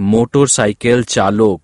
Motorcycle चालक।